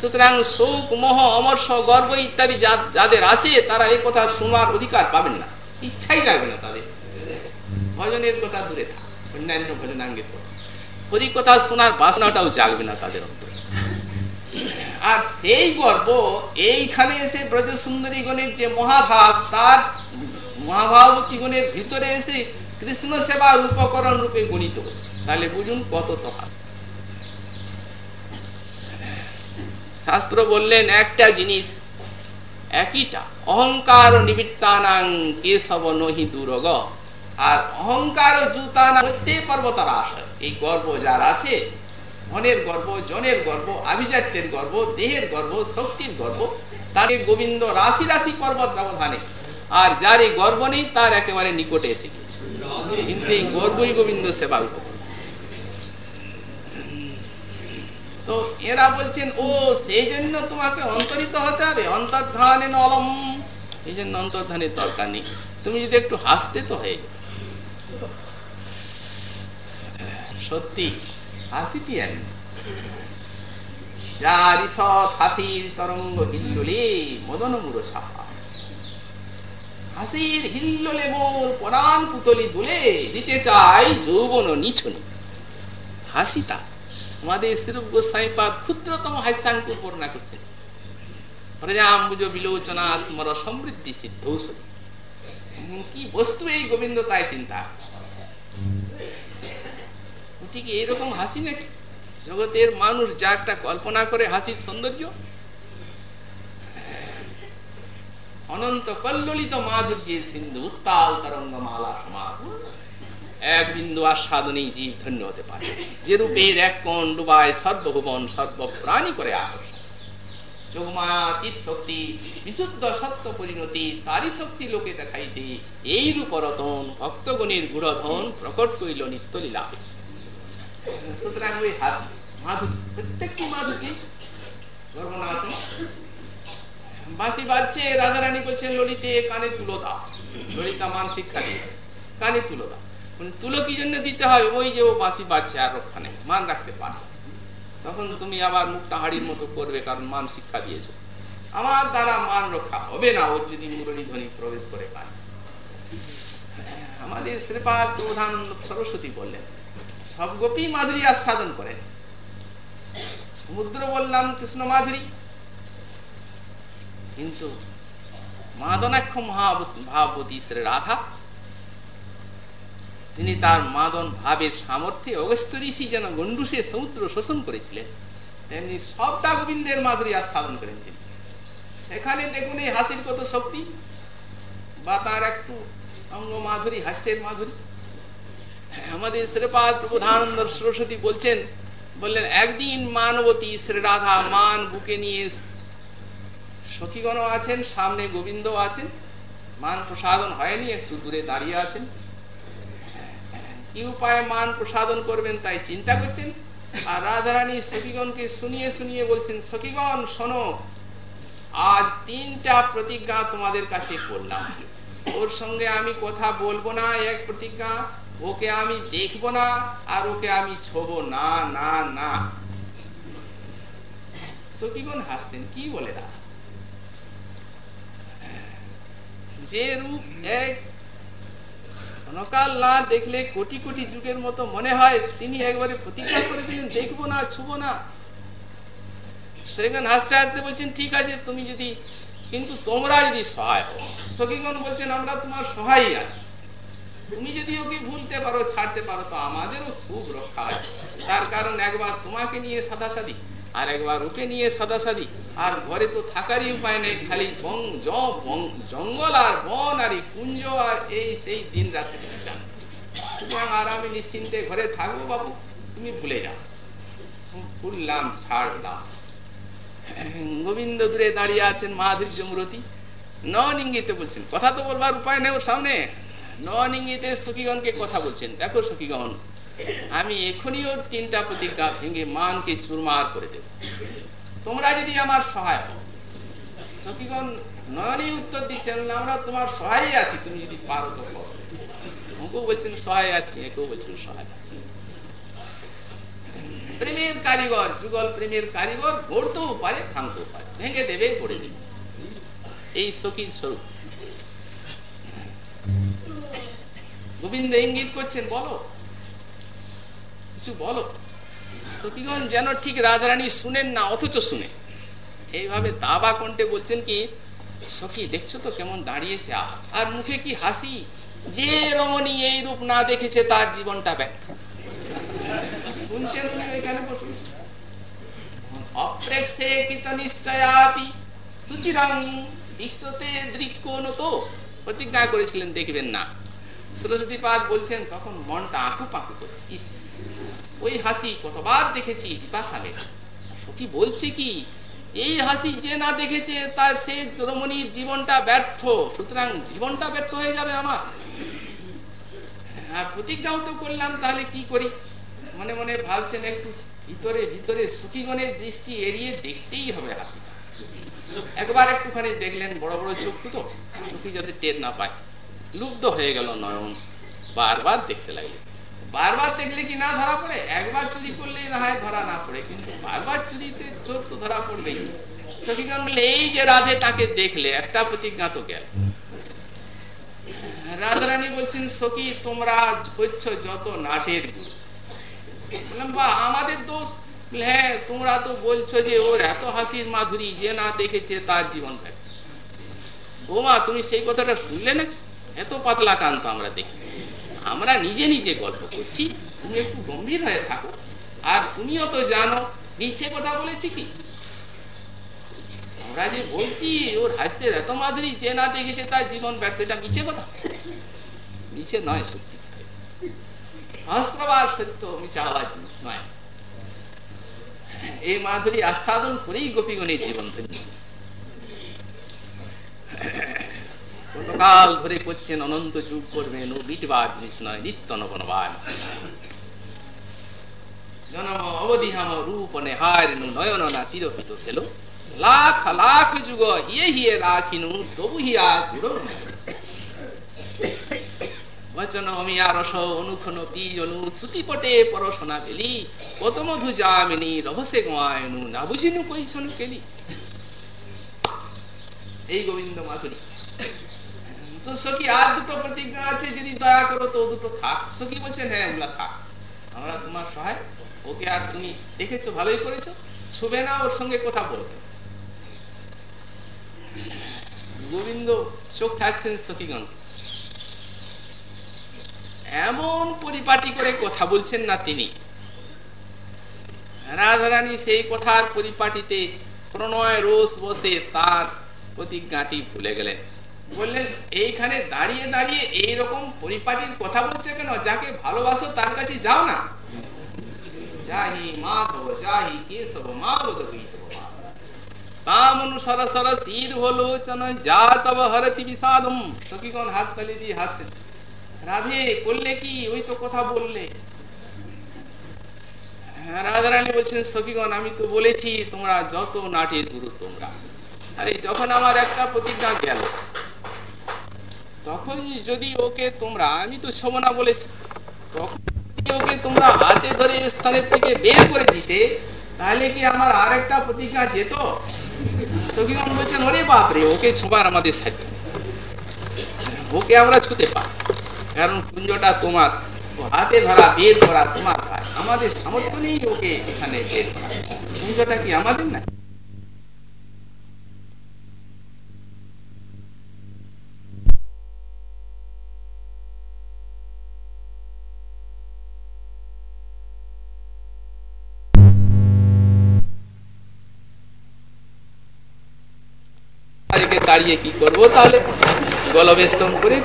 S1: সুতরাং শোক, মোহ, অমর্ষ, গর্ব ইত্যাদি যাদের আছে, তারা এই কথা শোনার অধিকার পাবেন না। ইচ্ছাই লাগবে না তাদের। ভজনের কথা দূরে থাক, অন্যান্য ভজনাঙ্গের কথা। হরি কথা শোনার বাসনাটাও জাগবে না তাদের অন্তরে। আর সেই গর্ব এইখানে এসে ব্রজ সুন্দরী গণের যে মহাভাব, তার মহাভাবতী গণের ভিতরে এসে কৃষ্ণ সেবার উপকরণ রূপে গণিত হচ্ছে। তাহলে বুঝুন কত তফাৎ। শাস্ত্র বললেন, একটা জিনিস, একইটা, অহংকার নিবৃত্তানাং কেশব নহি দুরগ। আর অহংকার জুতানা প্রত্যেক পর্বতার আশয়। এই গর্ব যার আছে ধনের গর্ব, জনের গর্ব, আভিজাত্যের গর্ব, দেহের গর্ব, শক্তির গর্ব, তার গোবিন্দ রাশি রাশি পর্বত ব্যবধানে। আর যার এই গর্ব নেই, তার একেবারে নিকটে এসে গেছে কিন্তু এই গর্বই গোবিন্দ সেবা তো এরা বলছেন, ও সেই জন্য তোমাকে অন্তরিত হতে হবে, অন্তর্ধানে নলম। এই জন্য অন্তর্ধানের দরকার নেই। তুমি যদি একটু হাসতে তো হয়ে সত্যি হাসিটি তরঙ্গ হিল্লোলে মদন মুড়ো হাসির হিল্লোলে মোর পরাণ পুতলি দুলে দিতে চাই যৌবন নিছনি। হাসিটা আমাদের পাদ ক্ষুদ্রতম হাস্যাঙ্ক বর্ণনা করছেন। প্রজাম্বুজ বিলোচনা স্মর সমৃদ্ধি সিদ্ধ কি বস্তু এই গোবিন্দ তাই চিন্তা। ঠিক এইরকম হাসি নাকি? জগতের মানুষ যা একটা কল্পনা করে হাসির সৌন্দর্য। অনন্ত কল্লিত মাধুর্যের সিন্ধু, উত্তাল তরঙ্গ মালা সমাজ এক বিন্দু আস্বাদনেই জীব ধন্য হতে পারে। যে রূপের এক কোণ ডুবায় সর্বভুবন, সর্বপ্রাণী করে আকর্ষণ যোগমায়া চিত ভক্তগণের গুড়ধন প্রকট করিল নিত্য লীলাপে সুতরাং ওই হাসি মাধুরী, প্রত্যেকটি মাধুরী গর্বনাথ বাঁশি বাজছে, রাধারানী বলছেন, ললিতে কানে তুলো দাও। ললিতা মান শিক্ষা দিয়ে কানে তুলো দাও। তুলো কি জন্য দিতে ওই যে ও বাজছে আর নেই মান রাখতে পারে। তখন তুমি আবার মুখটা হাড়ির মতো করবে, কারণ মান শিক্ষা দিয়েছে। আমার দ্বারা মান রক্ষা হবে না ওর যদি মুরলী ধ্বনি প্রবেশ করে পায়। আমাদের শ্রীপাদ প্রধান সরস্বতী বললেন সব গোপী মাধুরী আস্বাদন করেন সমুদ্র বললাম, কৃষ্ণ মাধুরী। কিন্তু মাদনাক্ষ মহাভাবতী শ্রী রাধা, তিনি তার মাদন ভাবের সামর্থ্যে অগস্ত ঋষি যেন গন্ডুসে সমুদ্র শোষণ করেছিলেন, তেমনি সবটা গোবিন্দের মাধুরী আস্বাদন করেন তিনি। সেখানে দেখুন এই হাসির কত শক্তি, বা তার একটু অঙ্গ মাধুরী হাস্যের মাধুরী। আমাদের শ্রীপাদ প্রবোধানন্দ সরস্বতী বলছেন, বললেন, একদিন মানবতী শ্রী রাধা মান বুকে নিয়ে সখীগণ আছেন, সামনে গোবিন্দ আছেন। মান প্রসাদন হয়নি, একটু দূরে দাঁড়িয়ে আছেন। কি উপায়ে মান প্রসাদন করবেন তাই চিন্তা করছেন? আর রাধারানী সখীগণকে শুনিয়ে শুনিয়ে বলছেন, সখীগণ, শোনো, আজ তিনটা প্রতিজ্ঞা তোমাদের কাছে করলাম। ওর সঙ্গে আমি কথা বলব না, এক প্রতিজ্ঞা ওকে আমি দেখব না, আর ওকে আমি ছোব না না না। সখীগণ হাসতেন কি বলে না যে রূপ এক ক্ষণকাল না দেখলে কোটি কোটি যুগের মতো মনে হয়, তিনি একবারে প্রতিজ্ঞা করে দিলেন, দেখব না, ছুবো না। সেখানে হাসতে হাসতে বলছেন, ঠিক আছে, তুমি যদি, কিন্তু তোমরা যদি সহায় হও। সখীগণ বলছেন, আমরা তোমার সহায় আছি। তুমি যদি ওকে ভুলতে পারো, ছাড়তে পারো, তো আমাদেরও খুব রক্ষা আছে। তার কারণ একবার তোমাকে নিয়ে সাদাসাদি, আর একবার ওকে নিয়ে সাদাসাদি, আর ঘরে তো থাকারই উপায় নেই, খালি বং জঙ্গল আর বন, আর কুঞ্জ আর এই সেই দিন রাতে সুতরাং আরামে নিশ্চিন্তে ঘরে থাকব বাবু, তুমি ভুলে যাও। ভুললাম, ছাড়লাম। গোবিন্দ দূরে দাঁড়িয়ে আছেন মাধুর্য ইঙ্গিতে বলছেন, কথা তো বলবার উপায় নেই ওর সামনে। নন ইঙ্গিতে সখীগণকে কথা বলছেন। দেখো সখীগণ, আমি এখনই ওর তিনটা প্রতিজ্ঞা ভেঙে মানকে চুরমার করে দেব। তোমরা যদি আমার সহায় হও, সখীগণ নয়নই উত্তর দিচ্ছেন আমরা তোমার সহায় আছি, তুমি যদি পারো তো ওকেও বলছেন, সহায় আছি, একেও বলছেন, সহায় প্রেমের কারিগর, যুগল প্রেমের কারিগর, গড়তেও পারে, ভাঙতেও পারে, ভেঙে দেবে, গড়ে দেবে এই সখীর স্বরূপ। গোবিন্দ ইঙ্গিত করছেন, বলো। কিছু বলো। সখীগণ যেন ঠিক রাধারানী শুনেন না, অথচ শুনে। এইভাবে দাবা কণ্ঠে বলছেন কি, সখী, দেখছ তো কেমন দাঁড়িয়েছে? আর মুখে কি হাসি? যে রমণী এই রূপ না দেখেছে, তার জীবনটা ব্যর্থ। প্রতিজ্ঞা করেছিলেন, দেখবেন না। সরস্বতী পাদ বলছেন, তখন মনটা আঁকু পাঁকু করছে ওই হাসি কতবার দেখেছি বিপাশালে সখী বলছে কি, এই হাসি যে না দেখেছে, তার সে রমণীর জীবনটা ব্যর্থ। সুতরাং জীবনটা ব্যর্থ হয়ে যাবে আমার। আর প্রতিজ্ঞাও তো করলাম, তাহলে কি করি? মনে মনে ভাবছেন একটু, ভিতরে ভিতরে সুখীগণের দৃষ্টি এড়িয়ে দেখতেই হবে হাসি একবার একটুখানি দেখলেন, বড় বড় চোখ তো, সুখী যাতে টের না পায়। লুব্ধ হয়ে গেল নয়ন। বারবার দেখতে লাগলেন বারবার দেখলে কি না ধরা পড়ে? একবার চুরি করলে না হয় ধরা না পড়ে, কিন্তু বারবার চুরিতে চোখ তো ধরা পড়বেই। সখীগণ বললে, এই যে রাধে তাকে দেখলে, একটা প্রতিজ্ঞা তো গেল। রাধারানী বলছেন, সখী, তোমরা হচ্ছ যত নাটের বা আমাদের দোষ? হ্যাঁ তোমরা তো বলছো যে ওর এত হাসির মাধুরী, যে না দেখেছে তার জীবন ব্যর্থ। বৌমা, তুমি সেই কথাটা শুনলে না? এত পাতলা কান্ত আমরা দেখি। আমরা নিজে নিজে গল্প করছি, তুমি একটু গম্ভীর হয়ে থাকো। আর তুমিও তো জানো, মিছে কথা বলেছি কি? আমরা যে বলছি, ওর এত যে না দেখেছে তার জীবন ব্যর্থ, এটা মিছে কথা? মিছে নয় সত্যি। সত্য, মিছা জিনিস নয়। এই মাধুরী আস্বাদন করেই গোপীগণের জীবন ধন্য। কতকাল ধরে করছেন অনন্ত যুগ করবেন ও মিটবার জিনিস নয় নিত্য নবনবান। জনম অবধি হাম রূপ নেহার নু নয়ন না তিরপিত খেলো। লাখ লাখ যুগ হিয়ে হিয়ে রাখিনু, তবু হিয়া বচন শ্রুতিপটে পরশনা বেলি কত মধু যামিনী রহসে গোয়ায়নু না বুঝিনু কৈশন কেলি এই গোবিন্দ মাধুরী সখী, আর দুটো প্রতিজ্ঞা আছে, যদি দয়া করো তো দুটো থাক। সখী বলছেন হ্যাঁ এগুলা থাক। আমরা তোমার সহায়। ওকে আর তুমি দেখেছ, ভালোই করেছ। ছুবে না, ওর সঙ্গে কথা বলবে। গোবিন্দ চোখ থাকছেন এমন পরিপাটি করে কথা বলছেন না তিনি। রাধারানী সেই কথার পরিপাটিতে প্রণয় রোষ বসে তার প্রতিজ্ঞাটি ভুলে গেলেন। বললেন এইখানে দাঁড়িয়ে দাঁড়িয়ে এই রকম পরিপাটির কথা বলছে কেন? যাকে ভালোবাসো তার কাছে যাও না। যাহি যাহি যা তব হরতি বিষাদম। সখীগণ হাত তালি দিয়ে রাধে করলে কি? ওই তো কথা বললে। হ্যাঁ, রাধারানী বলছেন সখীগণ আমি তো বলেছি তোমরা যত নাটের গুরু তোমরা। আরে যখন আমার একটা প্রতিজ্ঞা গেল তখন যদি ওকে তোমরা, আমি তো ছবনা বলেছি তখন ওকে তোমরা হাতে ধরে স্থানের থেকে বের করে দিতে, তাহলে কি আমার আর একটা প্রতিজ্ঞা যেত? সখীগণ বলছেন, ওরে বাপরে, ওকে ছোবার আমাদের সাথে ওকে আমরা ছুতে পারি কারণ কুঞ্জটা তোমার হাতে ধরা, বের করা তোমার আমাদের সামর্থ্য নেই ওকে এখানে বের করা কুঞ্জটা কি আমাদের না তাড়িয়ে কি করব? তাহলে গলবেষ্টম করে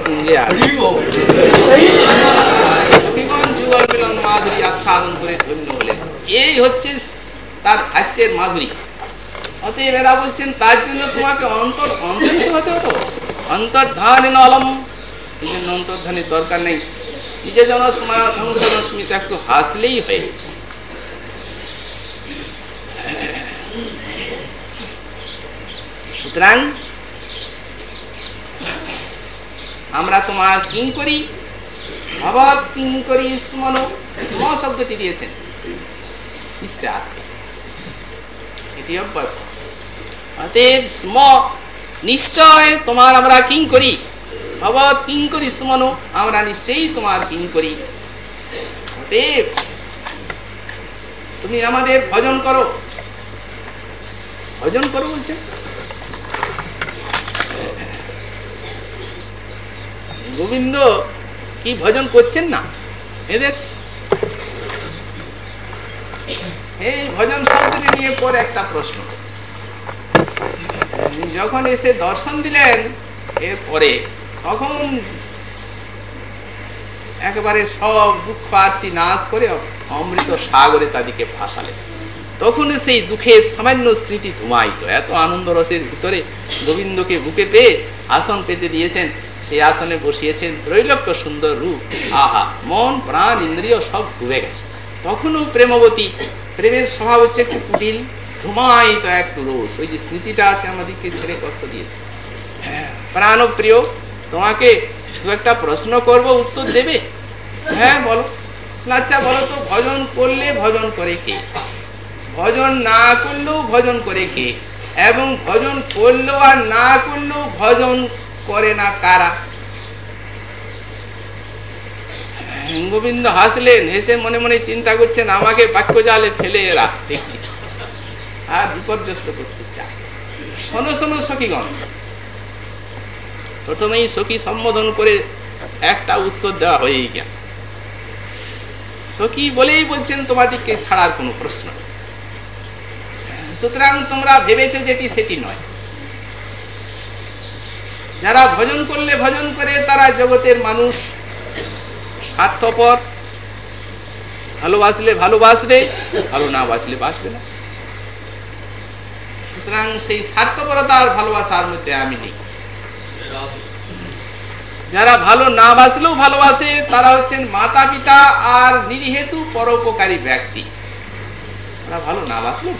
S1: হলেন। এই হচ্ছে তার হাস্যের মাধুরী। অতএব এরা বলছেন, তার জন্য তোমাকে অন্তর হতে হতো? অন্তর্ধান অলম। এই জন্য অন্তর্ধানের দরকার নেই। নিজের জন সময় একটু হাসলেই হয়ে সুতরাং আমরা তোমার কিং করি ভগবত কিং করি, স্মন স্ম শব্দটি দিয়েছেন। এটি অব্যয় অতএব স্ম, নিশ্চয় তোমার আমরা কিং করি ভগবত কিং করি, স্মন আমরা নিশ্চয়ই তোমার কিং করি। অতএব তুমি আমাদের ভজন করো। ভজন করো বলছেন? গোবিন্দ, কি ভজন করছেন না? এদের এই ভজন শব্দটি নিয়ে পরে একটা প্রশ্ন। যখন এসে দর্শন দিলেন, এরপরে তখন একেবারে সব দুঃখ আরতি নাশ করে অমৃত সাগরে তাদেরকে ভাসালেন। তখন সেই দুঃখের সামান্য স্মৃতি ধুমাইত এত আনন্দ রসের ভিতরে গোবিন্দকে বুকে পেয়ে আসন পেতে দিয়েছেন। সেই আসনে বসিয়েছেন। ত্রৈলক্য সুন্দর রূপ। আহা, মন, প্রাণ, ইন্দ্রিয় সব ডুবে গেছে। তখনও প্রেমবতী, প্রেমের স্বভাব হচ্ছে একটু কুটিল ধুমায়িত একটু রোষ ওই যে স্মৃতিটা আছে আমাদেরকে ছেড়ে কষ্ট দিয়েছে প্রাণ প্রিয় তোমাকে দু একটা প্রশ্ন করব, উত্তর দেবে? হ্যাঁ বলো। আচ্ছা বলো তো, ভজন করলে ভজন করে কে? ভজন না করলেও ভজন করে কে? এবং ভজন করলেও আর না করলেও ভজন করে না কারা? গোবিন্দ হাসলেন, হেসে মনে মনে চিন্তা করছেন, আমাকে বাক্য জালে ফেলে দেখছি। আর বিপর্যস্ত করতে চায়। শোনো শোনো, সখীগণ। প্রথমেই সখী সম্বোধন করে একটা উত্তর দেওয়া হয়েই গেল। সখী বলেই বলছেন তোমাদেরকে ছাড়ার কোনো প্রশ্ন সুতরাং তোমরা ভেবেছো যেটি সেটি নয়। যারা ভজন করলে ভজন করে, তারা জগতের মানুষ। স্বার্থপর। ভালোবাসলে ভালোবাসবে, ভালো না বাসলে বাসবে না। সুতরাং সেই স্বার্থপরতা আর ভালোবাসার মধ্যে আমি নেই। যারা ভালো না বাসলেও ভালোবাসে, তারা হচ্ছেন মাতা পিতা আর নিরিহেতু পরোপকারী ব্যক্তি। তারা ভালো না বাসলেও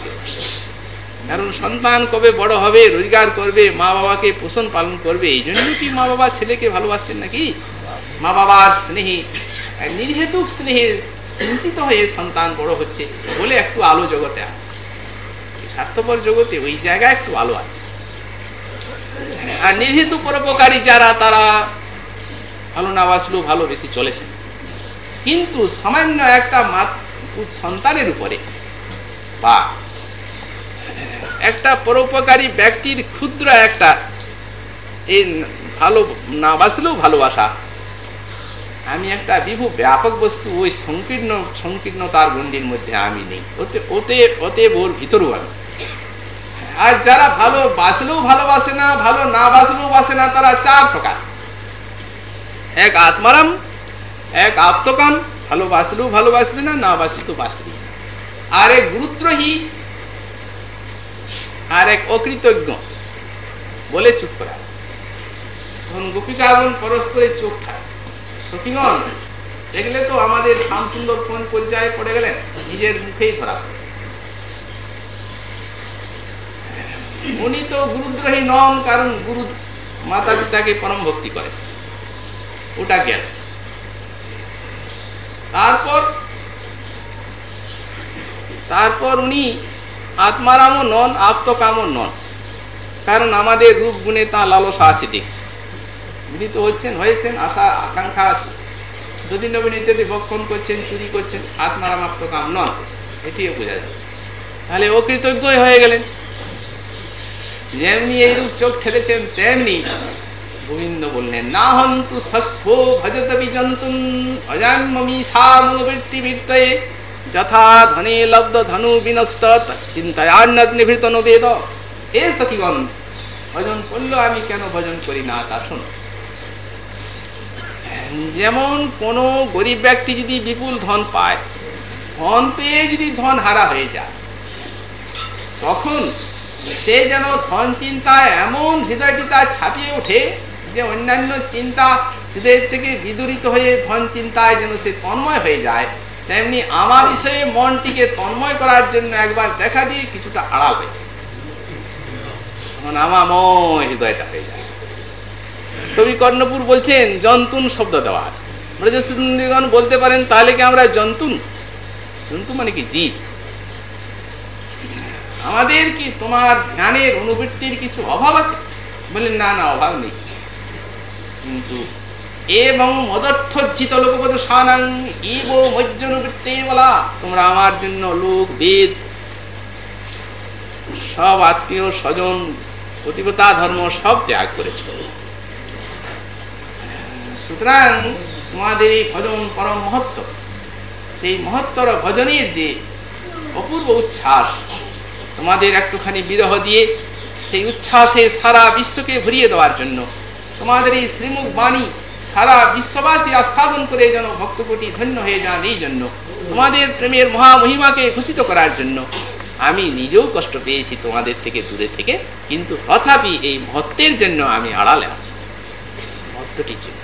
S1: কারণ সন্তান কবে বড় হবে, রোজগার করবে, মা বাবাকে পোষণ পালন করবে, এই জন্য কি মা বাবা ছেলেকে ভালোবাসছেন নাকি? মা বাবার স্নেহে নির্হেতুক স্নেহে চিন্তিত হয়ে সন্তান বড় হচ্ছে বলে একটু আলো জগতে আছে। স্বার্থপর জগতে ওই জায়গায় একটু আলো আছে। আর নির্হেতু পরোপকারী যারা, তারা ভালো না বাঁচলেও ভালো বেশি চলেছে। কিন্তু সামান্য একটা মাত সন্তানের উপরে বা একটা পরোপকারী ব্যক্তির ক্ষুদ্র একটা। এই ভালো না বাসলেও ভালোবাসা। আমি একটা বিভু ব্যাপক বস্তু, ওই সংকীর্ণ, সংকীর্ণতার গণ্ডির মধ্যে আমি নেই। ওতে ওতে ওতে ওর ভিতরও আমি। আর যারা ভালো বাসলেও ভালোবাসে না, ভালো না বাসলেও বাসে না, তারা চার প্রকার। এক আত্মারাম, এক আপ্তকাম ভালোবাসলেও ভালোবাসবে না না বাসলে তো বাসবে আর এক গুরুত্বহী আর এক অকৃতজ্ঞ। বলে চুপ করে আছে। তখন গোপিকাগণ পরস্পরে চোখ খাচ্ছে। সখীগণ দেখলে তো আমাদের শ্যাম সুন্দর কোন পর্যায়ে পড়ে গেলেন? নিজের মুখেই ধরা উনি তো গুরুদ্রোহী নন, কারণ গুরু মাতা পিতাকে পরম ভক্তি করে। ওটা জ্ঞান। তারপর তারপর উনি আত্মারামও নন, আত্মকামও নন। কারণ আমাদের রূপ গুণে তা লালসা আছে দেখছি উনি তো হচ্ছেন, হয়েছেন, আশা, আকাঙ্ক্ষা আছে। দুদিন নবীন ইত্যাদি ভক্ষণ করছেন, চুরি করছেন হাত মারা মাত্র কাম নন, এটিও বোঝা যাচ্ছে তাহলে ও কৃতজ্ঞই হয়ে গেলেন। যেমনি এইরূপ চোখ ঠেলেছেন, তেমনি গোবিন্দ বললেন না হন্তু সখ্য ভজত বিজন্তুন অজান্মমি সা মনোবৃত্তি বৃত্তয়ে যথা ধনে লব্ধ ধনু বিনষ্ট চিন্তায়ান্নাদ নিভৃত নবেদ এ সখীগণ, ভজন করল আমি কেন ভজন করি না, তা শোনো। যেমন কোনো গরিব ব্যক্তি যদি বিপুল ধন পায়, ধন পেয়ে যদি ধন হারা হয়ে যায়, তখন সে যেন ধন চিন্তায় এমন হৃদয়টি তার ছাপিয়ে ওঠে যে অন্যান্য চিন্তা হৃদয়ের থেকে বিদূরিত হয়ে ধন চিন্তায় যেন সে তন্ময় হয়ে যায়। তেমনি আমার বিষয়ে মনটিকে তন্ময় করার জন্য একবার দেখা দিয়ে কিছুটা আড়াল হয়ে আমাময় বলছেন শব্দ দেওয়া আছে। বলতে পারেন, তাহলে কি আমরা জন্তু মানে কি, জীব? আমাদের কি তোমার জ্ঞানের অনুবৃত্তির কিছু অভাব আছে? বললেন, না না, অভাব নেই। কিন্তু এবং মদর্থজিত লোকপদ সানাং ইব মজ্জনুবৃত্তি বলা তোমরা আমার জন্য লোক বেদ সব আত্মীয় স্বজন প্রতিপতা ধর্ম সব ত্যাগ করেছ সুতরাং তোমাদের এই ভজন পরম মহত্ব, সেই মহত্তর ভজনের যে অপূর্ব উচ্ছ্বাস, তোমাদের একটুখানি বিরহ দিয়ে সেই উচ্ছ্বাসে সারা বিশ্বকে ভরিয়ে দেওয়ার জন্য তোমাদের এই শ্রীমুখ বাণী সারা বিশ্ববাসী আস্বাদন করে যেন ভক্তকোটি ধন্য হয়ে যান এই জন্য। তোমাদের প্রেমের মহামহিমাকে ঘোষিত করার জন্য। আমি নিজেও কষ্ট পেয়েছি তোমাদের থেকে দূরে থেকে, কিন্তু তথাপি এই মহত্বের জন্য আমি আড়ালে আছি। মহত্বটির জন্য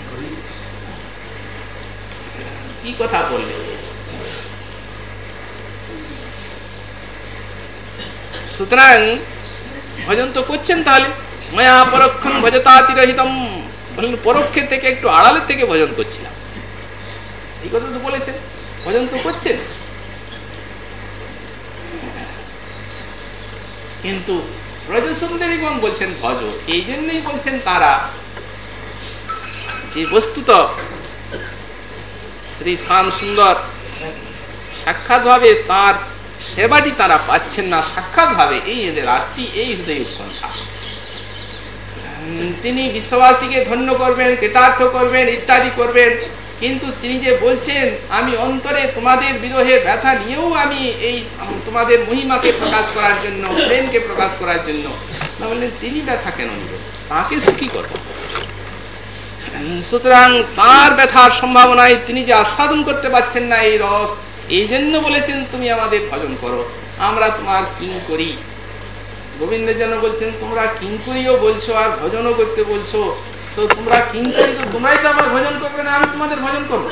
S1: কি কথা বললে? সুতরাং ভজন তো করছেন তাহলে। মায়া পরক্ষণ ভজতাতিরহিতম। পরোক্ষের থেকে একটু আড়ালের থেকে ভজন করছিলাম। এই কথা তো বলেছেন। ভজন তো করছেন। কিন্তু ব্রজসুন্দরীগণ বলছেন ভজ, এই জন্যই বলছেন তারা যে বস্তুত শ্রী শ্যাম সুন্দর সাক্ষাৎ ভাবে তার সেবাটি তারা পাচ্ছেন না, সাক্ষাৎ ভাবে এই এদের আরতি এই হৃদয় উৎকণ্ঠা তিনি বিশ্ববাসীকে ধন্য করবেন কৃতার্থ করবেন ইত্যাদি করবেন। কিন্তু তিনি যে বলছেন আমি অন্তরে তোমাদের বিরোহে ব্যথা নিয়েও আমি এই তোমাদের মহিমাকে প্রকাশ করার জন্য প্রেমকে প্রকাশ করার জন্য। না বললেন তিনি ব্যথা কেন নিবেন তাকে সুখী করব সুতরাং তার ব্যথার সম্ভাবনায় তিনি যে আস্বাদন করতে পারছেন না এই রস এই জন্য বলেছেন তুমি আমাদের ভজন করো আমরা তোমার কিং করি। গোবিন্দের জন্য বলছেন, তোমরা কিঙ্করিও বলছো আর ভজনও করতে বলছো। তো তোমরা কিঙ্করি তো তোমরাই তো আমার ভজন করবে না, আমি তোমাদের ভজন করব।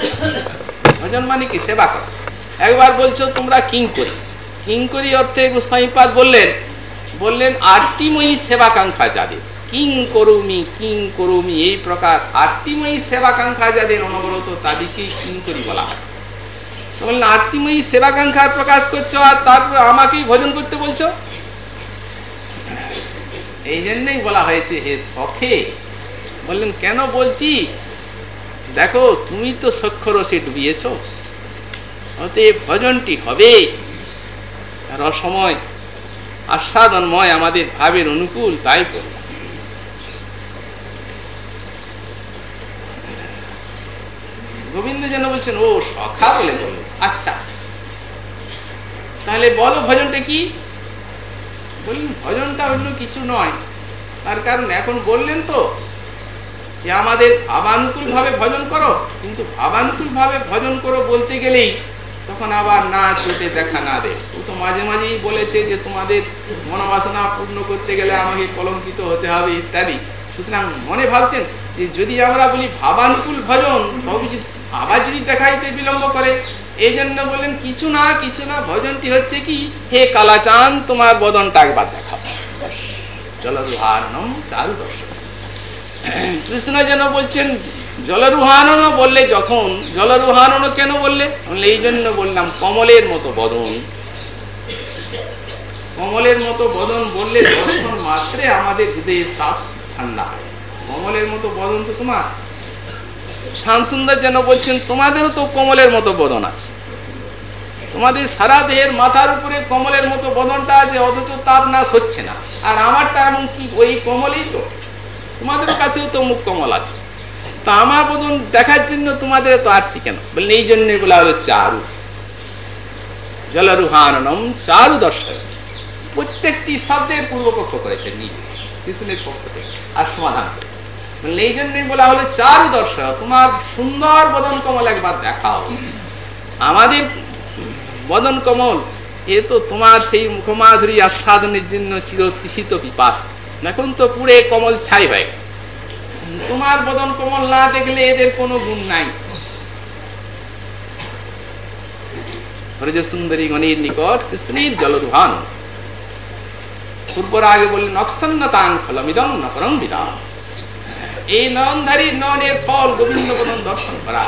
S1: ভজন মানে কি? সেবা করো। একবার বলছো, তোমরা কিঙ্করি। কিঙ্করি অর্থে গোস্বাইপাদ বললেন বললেন, আরতিময়ী সেবাকাঙ্ক্ষা যাদের। কিং করুমি কিং করুমি, এই প্রকার আরতিময়ী সেবাকাঙ্ক্ষা যাদের অনবরত তাদেরকেই কিঙ্করি বলা হয়। বললেন আত্মীময়ী সেবাকাঙ্ক্ষার প্রকাশ করছ আর তারপর আমাকেই ভজন করতে বলছো? এই জন্যই বলা হয়েছে, হে সখে। বললেন, কেন বলছি? দেখো, তুমি তো সক্ষরসে ডুবিয়েছ। অতএব ভজনটি হবে। রসময় আস্বাদনময় আমাদের ভাবের অনুকূল তাই করব গোবিন্দ যেন বলছেন, ও সখা বলে বলল আচ্ছা তাহলে বলো ভজনটা কি? বললেন ভজনটা অন্য কিছু নয়। তার কারণ এখন বললেন তো যে আমাদের ভাবানুকূল ভাবে ভজন করো, কিন্তু ভাবানুকূল ভাবে ভজন করো বলতে গেলেই তখন আবার না চোটে দেখা না দে ও তো মাঝে মাঝেই বলেছে যে তোমাদের মনোবাসনা পূর্ণ করতে গেলে আমাকে কলঙ্কিত হতে হবে ইত্যাদি। সুতরাং মনে ভাবছেন যে যদি আমরা বলি ভাবানুকূল ভজন আবার যদি দেখাইতে বিলম্ব করে এই জন্য বললেন, কিছু না কিছু না, ভজনটি হচ্ছে কি, হে কালাচান তোমার বদনটা একবার দেখাও। কৃষ্ণ যেন বলছেন বললে যখন, জলরুহানন কেন বললে? এই জন্য বললাম, কমলের মতো বদন। কমলের মতো বদন বললে দর্শন মাত্রে আমাদের হৃদয়ে তাপ ঠান্ডা হয়। কমলের মতো বদন তো তোমার। শ্যামসুন্দর যেন বলছেন, তোমাদেরও তো কমলের মতো বদন আছে। তোমাদের সারা দেহের মাথার উপরে কমলের মতো বদনটা আছে, অথচ তাপ নাশ হচ্ছে না। আর আমারটা এমন কি, ওই কমলই তো। তোমাদের কাছেও তো মুখ কমল আছে। তা আমার বদন দেখার জন্য তোমাদের তো আটটি কেন? বললেন, এই জন্য বলা হলো চারু জলরুহানম চারু দর্শন প্রত্যেকটি শব্দের পূর্বপক্ষ করেছেন নিজে কৃষ্ণের পক্ষ থেকে। আর সমাধান করে। এই জন্যই বলা হলো তোমার সুন্দর বদন কমল একবার দেখাও। আমাদের বদন কমল, এ তো তোমার সেই মুখমাধুরী আস্বাদনের জন্য চিরতৃষিত পিপাস। এখন তো পুরে কমল ছাই হয়ে তোমার বদন কমল না দেখলে এদের কোনো গুণ নাই। ব্রজ সুন্দরী গণের নিকট কৃষ্ণের জলরুহান পূর্বরা আগে বললেন, অক্সন্নতাং ফলমিদং নকরং বিদা এই নয়নধারী নয়নের ফল গোবিন্দ বদন দর্শন করা।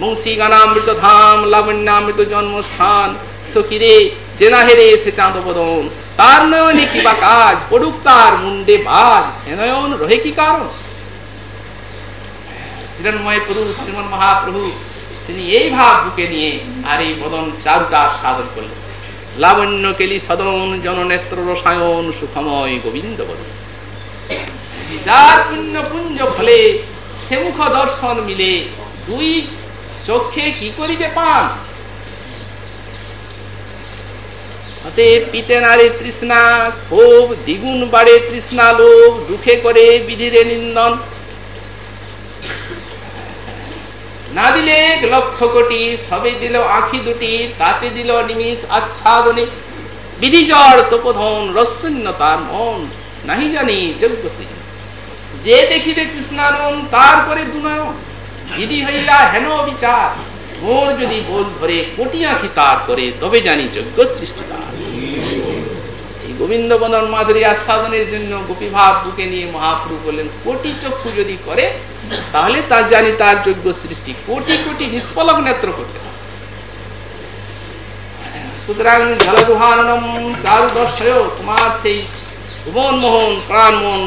S1: মুন্সি গানামৃত ধাম, লাবণ্যামৃত জন্মস্থান, সখিরে জেনা হেরে সে চাঁদ বদন। তার নয়নে কি বা কাজ? পড়ুক তার মুন্ডে বাজ। সে নয়ন রহে কি কারণ? হিরণময় প্রভু শ্রীমন মহাপ্রভু, তিনি এই ভাব বুকে নিয়ে আর এই বদন চারুটা সাধন করলেন। লাবণ্য কেলি সদন, জননেত্র রসায়ন, সুখময় গোবিন্দ বদন। যার পুণ্য পুঞ্জ ফলে সে মুখ দর্শন মিলে দুই চোখে কি করিবে পান? পিতে নারী তৃষ্ণা দ্বিগুণ বাড়ে তৃষ্ণা দুঃখে করে বিধিরে নিন্দন। না দিলে লক্ষ কোটি, সবে দিল আখি দুটি, তাতে দিল নিমিষ আচ্ছাদনে। বিধি জড় তোপধন রসন্যতার মন, নাহি জানি যোগ্য সৃজন যে দেখিবে কৃষ্ণানন তারপরে বিধি হইলা হেন বিচার। মোর যদি বল ধরে কোটি আঁখি তার করে, তবে জানি যোগ্য সৃষ্টি তার এই গোবিন্দ বন্দন মাধুরী আস্বাদনের জন্য গোপীভাব বুকে নিয়ে মহাপ্রভু বললেন, কোটি চক্ষু যদি করে, তাহলে তার জানি তার যোগ্য সৃষ্টি। কোটি কোটি নিষ্পলক নেত্র করতে। সুতরাং জলদুহানম চারু দর্শয় তোমার সেই ভুবন মোহন প্রাণমন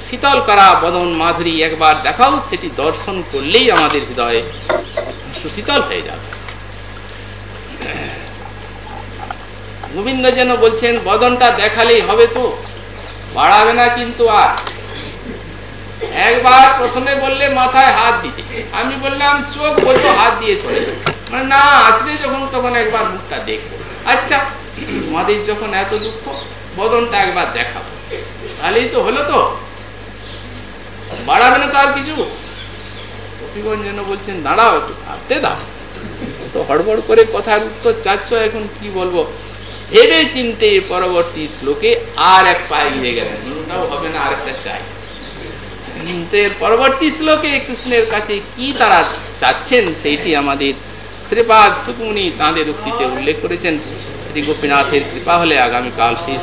S1: শীতল করা বদন মাধুরী একবার দেখাও, সেটি দর্শন করলেই আমাদের হৃদয়ে সুশীতল হয়ে যাবে। গোবিন্দ যেন বলছেন, বদনটা দেখালেই হবে তো, বাড়াবে না কিন্তু আর। একবার প্রথমে বললে মাথায় হাত দিতে। আমি বললাম, চোখ বলতো হাত দিয়ে চলে। মানে না আসলে যখন, তখন একবার মুখটা দেখব। আচ্ছা তোমাদের যখন এত দুঃখ, বদনটা একবার দেখাবো। তাহলেই তো হলো তো। বাড়াবে না তো আর কিছু? কপিগঞ্জ যেন বলছেন, দাঁড়াও একটু ভাবতে দাও। তো হড়বড় করে কথার উত্তর চাচ্ছ, এখন কি বলব? ভেবে চিনতে পরবর্তী শ্লোকে আর এক পায়ে গিয়ে গেলেন। ওটাও হবে না, আরেকটা চাই। কিন্তু পরবর্তী শ্লোকে কৃষ্ণের কাছে কি তারা চাচ্ছেন, সেইটি আমাদের শ্রীপাদ সুকুমনি তাঁদের উক্তিতে উল্লেখ করেছেন। শ্রী গোপীনাথের কৃপা হলে আগামীকাল সেই